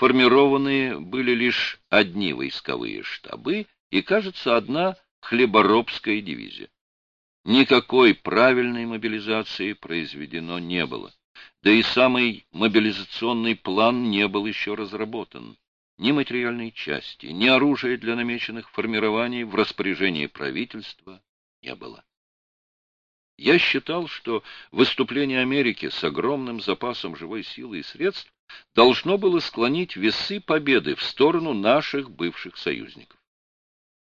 сформированы были лишь одни войсковые штабы и, кажется, одна хлеборобская дивизия. Никакой правильной мобилизации произведено не было. Да и самый мобилизационный план не был еще разработан. Ни материальной части, ни оружия для намеченных формирований в распоряжении правительства не было. Я считал, что выступление Америки с огромным запасом живой силы и средств должно было склонить весы победы в сторону наших бывших союзников.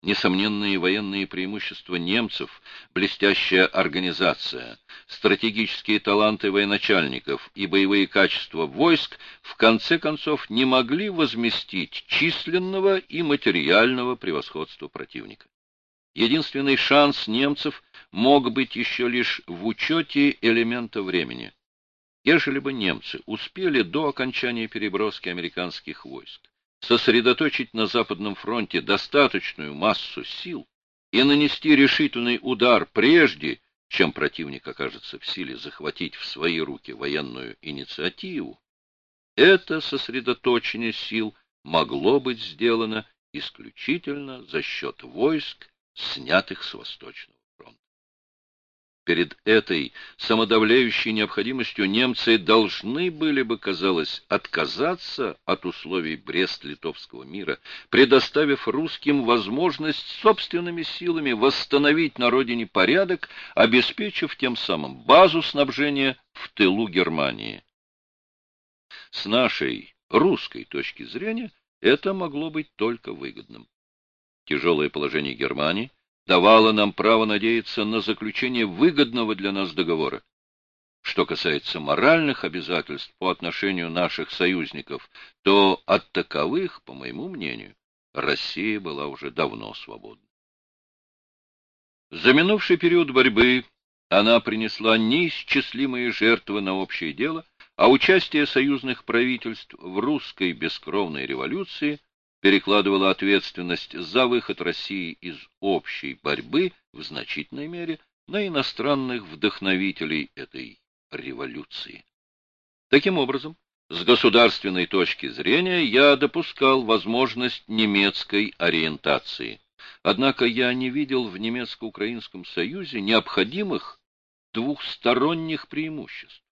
Несомненные военные преимущества немцев, блестящая организация, стратегические таланты военачальников и боевые качества войск в конце концов не могли возместить численного и материального превосходства противника. Единственный шанс немцев мог быть еще лишь в учете элемента времени. Ежели бы немцы успели до окончания переброски американских войск сосредоточить на Западном фронте достаточную массу сил и нанести решительный удар прежде, чем противник окажется в силе захватить в свои руки военную инициативу, это сосредоточение сил могло быть сделано исключительно за счет войск, снятых с Восточного. Перед этой самодавляющей необходимостью немцы должны были бы, казалось, отказаться от условий Брест-Литовского мира, предоставив русским возможность собственными силами восстановить на родине порядок, обеспечив тем самым базу снабжения в тылу Германии. С нашей русской точки зрения это могло быть только выгодным. Тяжелое положение Германии давало нам право надеяться на заключение выгодного для нас договора. Что касается моральных обязательств по отношению наших союзников, то от таковых, по моему мнению, Россия была уже давно свободна. За минувший период борьбы она принесла неисчислимые жертвы на общее дело, а участие союзных правительств в русской бескровной революции перекладывала ответственность за выход России из общей борьбы в значительной мере на иностранных вдохновителей этой революции. Таким образом, с государственной точки зрения я допускал возможность немецкой ориентации. Однако я не видел в немецко-украинском союзе необходимых двухсторонних преимуществ.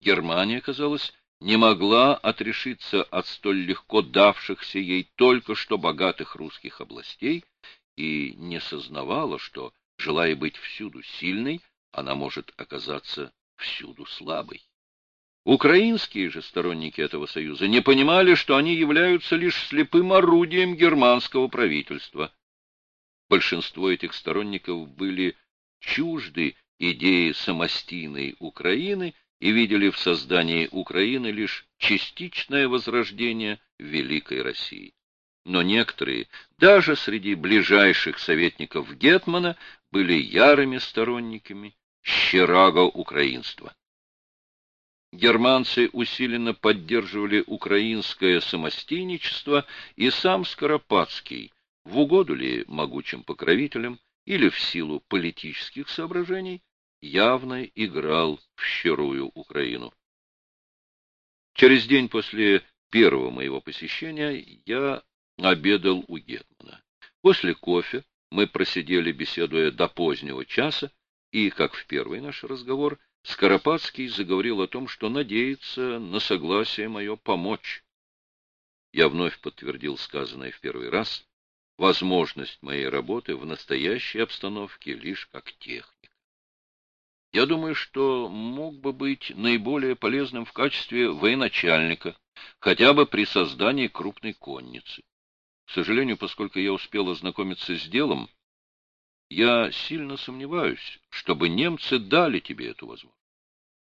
Германия, казалось, не могла отрешиться от столь легко давшихся ей только что богатых русских областей и не сознавала, что, желая быть всюду сильной, она может оказаться всюду слабой. Украинские же сторонники этого союза не понимали, что они являются лишь слепым орудием германского правительства. Большинство этих сторонников были чужды идеи самостийной Украины и видели в создании Украины лишь частичное возрождение Великой России. Но некоторые, даже среди ближайших советников Гетмана, были ярыми сторонниками щерага украинства. Германцы усиленно поддерживали украинское самостийничество, и сам Скоропадский, в угоду ли могучим покровителям или в силу политических соображений, явно играл в щерую Украину. Через день после первого моего посещения я обедал у Гетмана. После кофе мы просидели, беседуя до позднего часа, и, как в первый наш разговор, Скоропадский заговорил о том, что надеется на согласие мое помочь. Я вновь подтвердил сказанное в первый раз, возможность моей работы в настоящей обстановке лишь как техника. Я думаю, что мог бы быть наиболее полезным в качестве военачальника, хотя бы при создании крупной конницы. К сожалению, поскольку я успел ознакомиться с делом, я сильно сомневаюсь, чтобы немцы дали тебе эту возможность.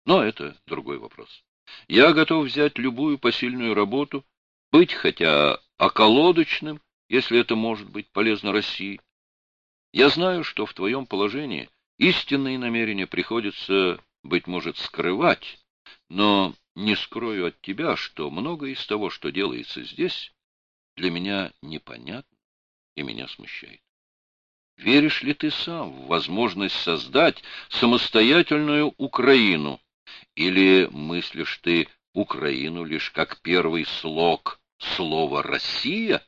Но это другой вопрос. Я готов взять любую посильную работу, быть хотя околодочным, если это может быть полезно России. Я знаю, что в твоем положении Истинные намерения приходится, быть может, скрывать, но не скрою от тебя, что многое из того, что делается здесь, для меня непонятно и меня смущает. Веришь ли ты сам в возможность создать самостоятельную Украину? Или мыслишь ты Украину лишь как первый слог слово «Россия»